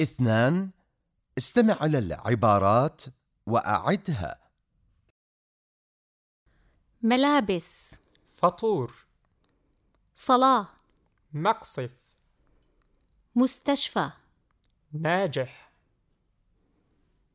اثنان استمع إلى العبارات وأعدها. ملابس. فطور. صلاة. مقصف. مستشفى. ناجح.